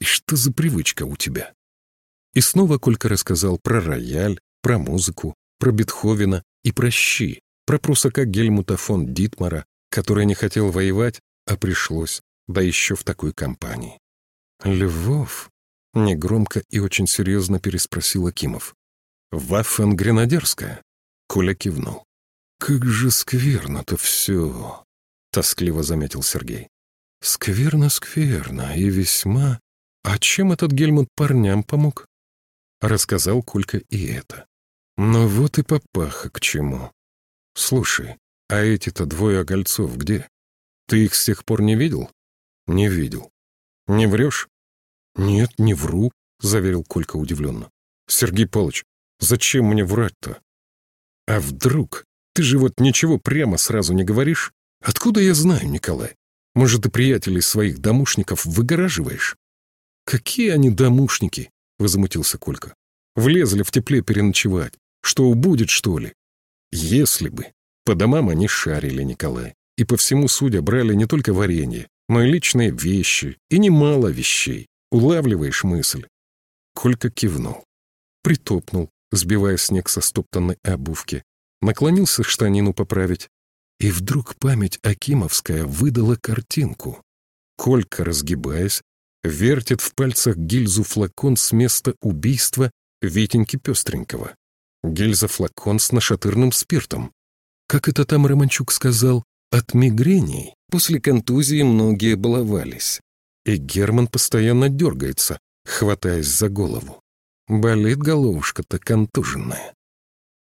И что за привычка у тебя?» И снова Колька рассказал про рояль, про музыку, про Бетховена и про щи, про прусака Гельмута фон Дитмара, который не хотел воевать, а пришлось, да еще в такой компании. «Львов?» — негромко и очень серьезно переспросил Акимов. «Ваффен-гренадерская?» — Коля кивнул. «Как же скверно-то все!» — тоскливо заметил Сергей. «Скверно-скверно и весьма... А чем этот Гельмут парням помог?» Рассказал Колька и это. «Ну вот и попаха к чему. Слушай, а эти-то двое огольцов где? Ты их с тех пор не видел?» «Не видел». «Не врешь?» «Нет, не вру», — заверил Колька удивленно. «Сергей Павлович, зачем мне врать-то?» «А вдруг? Ты же вот ничего прямо сразу не говоришь? Откуда я знаю, Николай? Может, ты приятелей своих домушников выгораживаешь?» «Какие они домушники?» — возмутился Колька. «Влезли в тепле переночевать. Что убудет, что ли?» «Если бы». По домам они шарили, Николай. И по всему судя брали не только варенье, но и личные вещи, и немало вещей. Улавливаешь мысль?» Колька кивнул. Притопнул, сбивая снег со стоптанной обувки. Наклонился штанину поправить. И вдруг память Акимовская выдала картинку. Колька, разгибаясь, вертит в пальцах гильзу флакон с места убийства Витеньки Пестренького. Гильза-флакон с нашатырным спиртом. Как это там Романчук сказал, от мигрений после контузии многие баловались. И Герман постоянно дергается, хватаясь за голову. Болит головушка-то контуженная.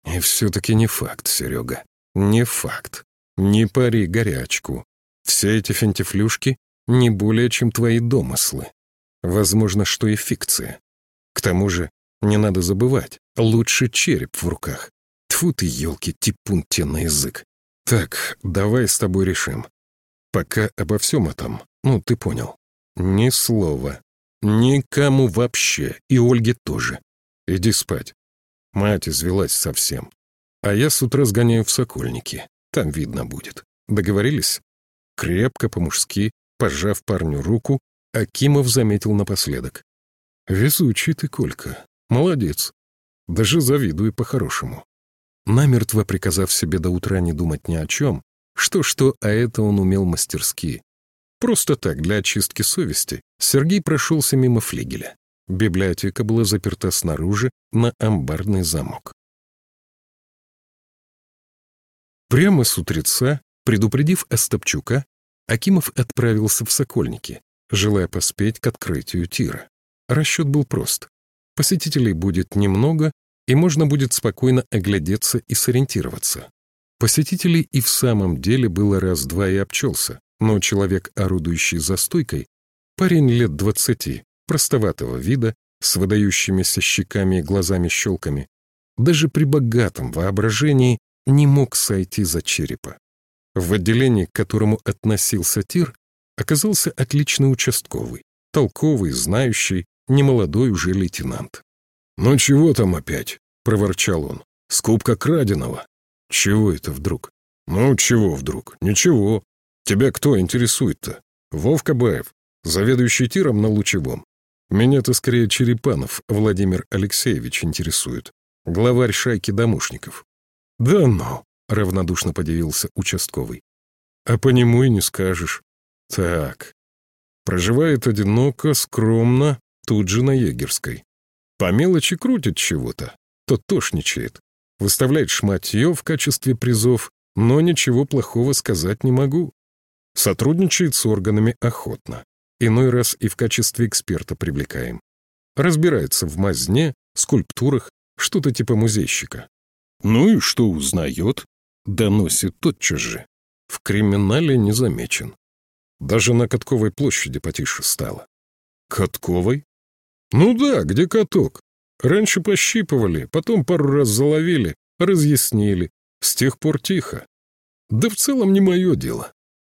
И все-таки не факт, Серега. Не факт. Не пари горячку. Все эти фентифлюшки не более, чем твои домыслы. Возможно, что и фикция. К тому же, не надо забывать, лучше череп в руках. Тьфу ты, елки, типун те на язык. Так, давай с тобой решим. Пока обо всем этом, ну, ты понял. Ни слова. Никому вообще. И Ольге тоже. Иди спать. Мать извелась совсем. А я с утра сгоняю в Сокольники. Там видно будет. Договорились? Крепко, по-мужски, пожав парню руку, Акимов заметил напоследок. «Везучий ты, Колька. Молодец. Даже завидую по-хорошему». Намертво приказав себе до утра не думать ни о чем, что-что, а это он умел мастерски, Просто так, для очистки совести, Сергей прошелся мимо флигеля. Библиотека была заперта снаружи на амбарный замок. Прямо с утреца, предупредив Остапчука, Акимов отправился в Сокольники, желая поспеть к открытию тира. Расчет был прост. Посетителей будет немного, и можно будет спокойно оглядеться и сориентироваться. Посетителей и в самом деле было раз-два и обчелся. Но человек, орудующий за стойкой, парень лет двадцати, простоватого вида, с выдающимися щеками и глазами-щелками, даже при богатом воображении не мог сойти за черепа. В отделении, к которому относился тир, оказался отличный участковый, толковый, знающий, немолодой уже лейтенант. «Ну чего там опять?» — проворчал он. «Скупка краденого». «Чего это вдруг?» «Ну чего вдруг? Ничего. Тебя кто интересует-то? Вовка Баев, заведующий тиром на Лучевом. Меня-то скорее Черепанов Владимир Алексеевич интересует, главарь шайки домушников. Да ну, равнодушно подивился участковый. А по нему и не скажешь. Так. Проживает одиноко, скромно, тут же на егерской. По мелочи крутит чего-то, то тошничает. Выставляет шматье в качестве призов, но ничего плохого сказать не могу. Сотрудничает с органами охотно. Иной раз и в качестве эксперта привлекаем. Разбирается в мазне, скульптурах, что-то типа музейщика. Ну и что узнает? Доносит тотчас же. В криминале не замечен. Даже на Катковой площади потише стало. Катковой? Ну да, где каток? Раньше пощипывали, потом пару раз заловили, разъяснили. С тех пор тихо. Да в целом не мое дело.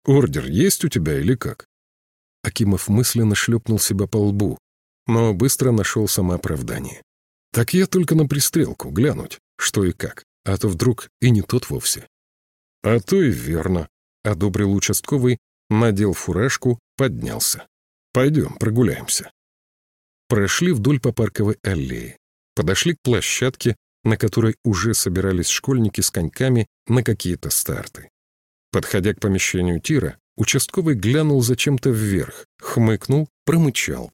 Ордер есть у тебя или как? Акимов мысленно шлепнул себя по лбу, но быстро нашел самооправдание. Так я только на пристрелку глянуть, что и как, а то вдруг и не тот вовсе. А то и верно, одобрил участковый, надел фуражку, поднялся. Пойдем, прогуляемся. Прошли вдоль по парковой аллее, подошли к площадке, на которой уже собирались школьники с коньками на какие-то старты. Подходя к помещению тира, участковый глянул зачем-то вверх, хмыкнул, промычал.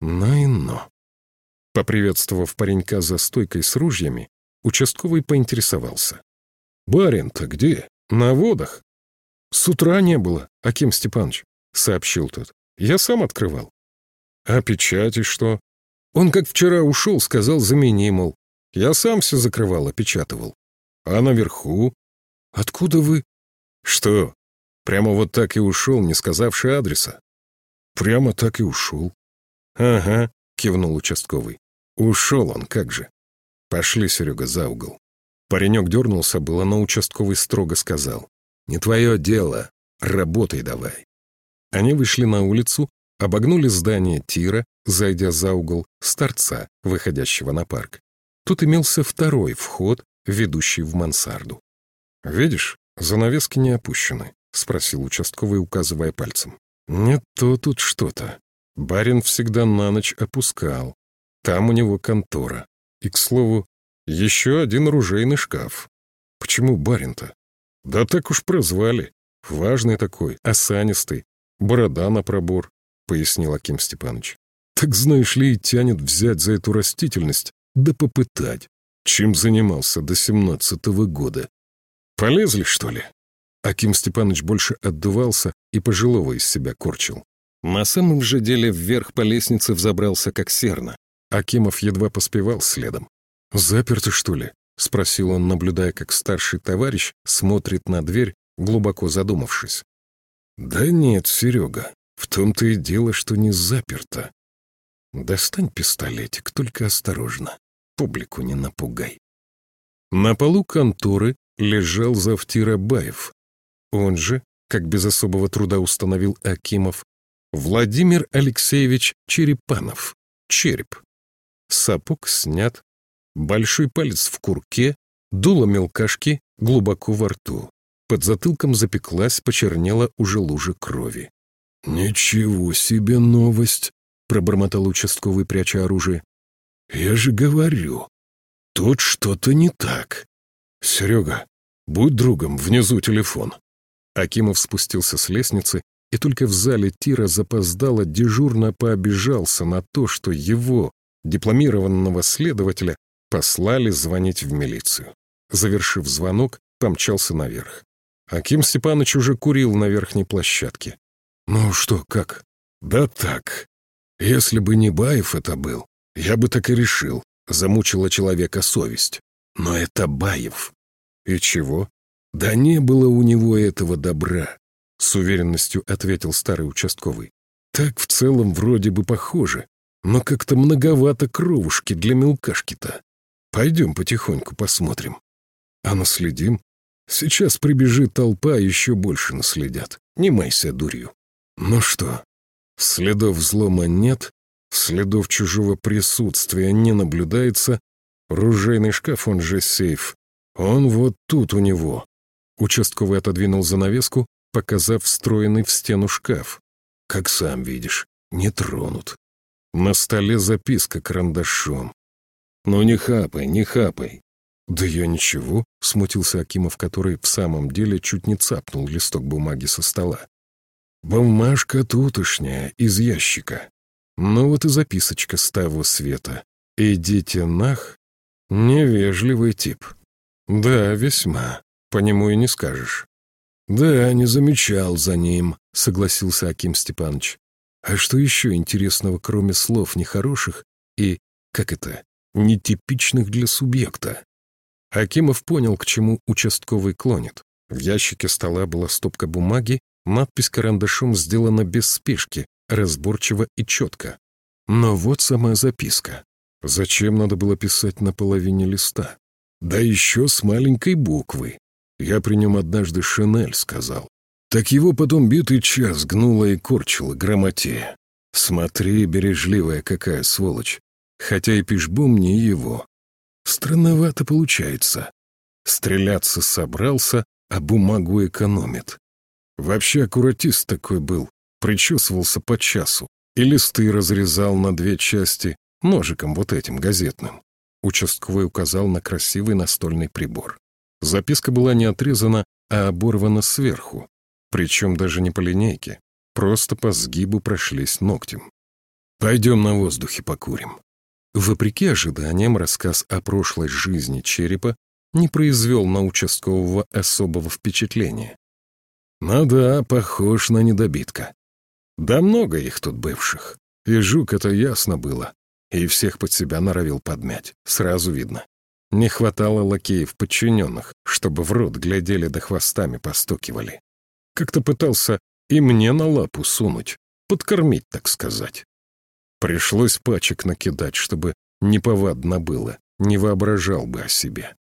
На и но. Поприветствовав паренька за стойкой с ружьями, участковый поинтересовался. «Барин-то где? На водах?» «С утра не было, Аким Степанович», — сообщил тот. «Я сам открывал». «А печати что?» «Он как вчера ушел, сказал, замени, мол. Я сам все закрывал, опечатывал. А наверху? Откуда вы? Что? Прямо вот так и ушел, не сказавши адреса? Прямо так и ушел. Ага, кивнул участковый. Ушел он, как же. Пошли, Серега, за угол. Паренек дернулся было, но участковый строго сказал. Не твое дело, работай давай. Они вышли на улицу, обогнули здание тира, зайдя за угол с торца, выходящего на парк. Тут имелся второй вход, ведущий в мансарду. «Видишь, занавески не опущены», — спросил участковый, указывая пальцем. «Нет, то тут что-то. Барин всегда на ночь опускал. Там у него контора. И, к слову, еще один оружейный шкаф. Почему барин-то? Да так уж прозвали. Важный такой, осанистый, борода на пробор», — пояснил Аким Степанович. «Так знаешь ли, и тянет взять за эту растительность да попытать, чем занимался до семнадцатого года. Полезли, что ли? Аким Степанович больше отдувался и пожилого из себя корчил. На самом же деле вверх по лестнице взобрался как серна. Акимов едва поспевал следом. «Заперто, что ли?» — спросил он, наблюдая, как старший товарищ смотрит на дверь, глубоко задумавшись. «Да нет, Серега, в том-то и дело, что не заперто. Достань пистолетик, только осторожно. Публику не напугай. На полу конторы лежал завтира Баев. Он же, как без особого труда установил Акимов, Владимир Алексеевич Черепанов. Череп. Сапог снят, большой палец в курке, дуло мелкашки глубоко во рту. Под затылком запеклась, почернела уже лужа крови. «Ничего себе новость!» пробормотал участковый, пряча оружие. «Я же говорю, тут что-то не так. Серега, будь другом, внизу телефон». Акимов спустился с лестницы и только в зале тира запоздало дежурно пообижался на то, что его, дипломированного следователя, послали звонить в милицию. Завершив звонок, помчался наверх. Аким Степанович уже курил на верхней площадке. «Ну что, как?» «Да так. Если бы не Баев это был, я бы так и решил. Замучила человека совесть. Но это Баев. И чего? Да не было у него этого добра, с уверенностью ответил старый участковый. Так в целом вроде бы похоже, но как-то многовато кровушки для мелкашки-то. Пойдем потихоньку посмотрим. А наследим? Сейчас прибежит толпа, еще больше наследят. Не майся дурью. Ну что, Следов взлома нет, следов чужого присутствия не наблюдается. Ружейный шкаф, он же сейф. Он вот тут у него. Участковый отодвинул занавеску, показав встроенный в стену шкаф. Как сам видишь, не тронут. На столе записка карандашом. «Ну не хапай, не хапай». «Да я ничего», — смутился Акимов, который в самом деле чуть не цапнул листок бумаги со стола. Бумажка тутошняя, из ящика. Ну вот и записочка с того света. Идите нах. Невежливый тип. Да, весьма. По нему и не скажешь. Да, не замечал за ним, согласился Аким Степанович. А что еще интересного, кроме слов нехороших и, как это, нетипичных для субъекта? Акимов понял, к чему участковый клонит. В ящике стола была стопка бумаги, надпись карандашом сделана без спешки, разборчиво и четко. Но вот сама записка. Зачем надо было писать на половине листа? Да еще с маленькой буквы. Я при нем однажды Шинель сказал. Так его потом битый час гнула и корчила грамотея. Смотри, бережливая какая сволочь. Хотя и пишбум не его. Странновато получается. Стреляться собрался, а бумагу экономит. Вообще аккуратист такой был, причесывался по часу и листы разрезал на две части ножиком вот этим газетным. Участковый указал на красивый настольный прибор. Записка была не отрезана, а оборвана сверху, причем даже не по линейке, просто по сгибу прошлись ногтем. «Пойдем на воздухе покурим». Вопреки ожиданиям, рассказ о прошлой жизни черепа не произвел на участкового особого впечатления. Ну да, похож на недобитка. Да много их тут бывших. И жук это ясно было. И всех под себя норовил подмять. Сразу видно. Не хватало лакеев подчиненных, чтобы в рот глядели да хвостами постукивали. Как-то пытался и мне на лапу сунуть, подкормить, так сказать. Пришлось пачек накидать, чтобы неповадно было, не воображал бы о себе.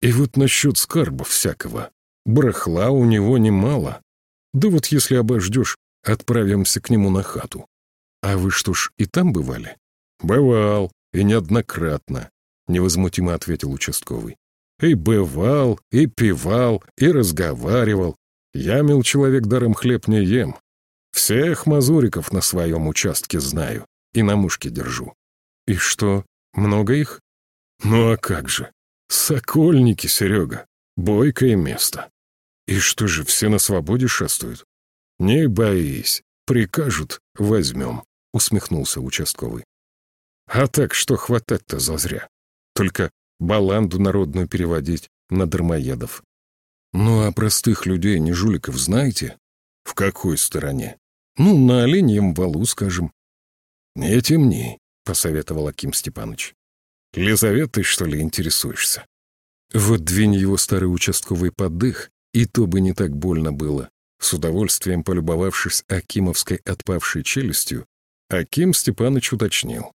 И вот насчет скарба всякого. Брахла у него немало. Да вот если обождешь, отправимся к нему на хату. А вы что ж, и там бывали? Бывал, и неоднократно, невозмутимо ответил участковый. И бывал, и пивал, и разговаривал. Я, мил человек, даром хлеб не ем. Всех мазуриков на своем участке знаю и на мушке держу. И что, много их? Ну а как же? Сокольники, Серега. Бойкое место. И что же, все на свободе шастают? Не боись. Прикажут, возьмем, усмехнулся участковый. А так что хватать-то зазря? Только баланду народную переводить на дармоедов. Ну а простых людей, не жуликов, знаете? В какой стороне? Ну, на оленьем валу, скажем. Не темни, посоветовал Аким Степаныч. Лизаветой, что ли, интересуешься? Вот двинь его старый участковый поддых, и то бы не так больно было. С удовольствием полюбовавшись Акимовской отпавшей челюстью, Аким Степаныч уточнил.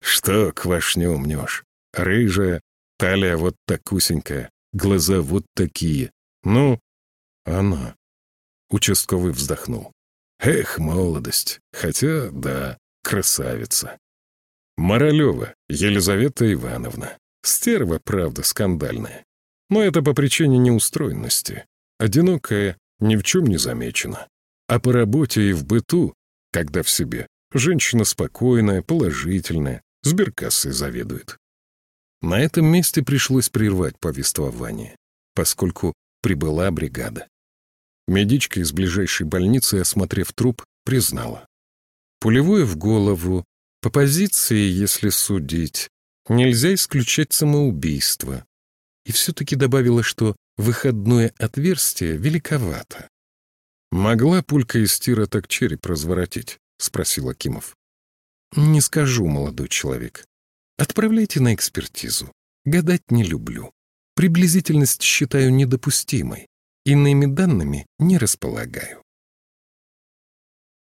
«Что квашню мнешь? Рыжая, талия вот такусенькая, глаза вот такие. Ну, она». Участковый вздохнул. «Эх, молодость. Хотя, да, красавица. Моралева Елизавета Ивановна. Стерва, правда, скандальная. Но это по причине неустроенности. Одинокая, ни в чем не замечена. А по работе и в быту, когда в себе, женщина спокойная, положительная, сберкассой заведует. На этом месте пришлось прервать повествование, поскольку прибыла бригада. Медичка из ближайшей больницы, осмотрев труп, признала. Пулевое в голову, по позиции, если судить, нельзя исключать самоубийство. И все-таки добавила, что выходное отверстие великовато. «Могла пулька из тира так череп разворотить?» — спросил Акимов. «Не скажу, молодой человек. Отправляйте на экспертизу. Гадать не люблю. Приблизительность считаю недопустимой. Иными данными не располагаю».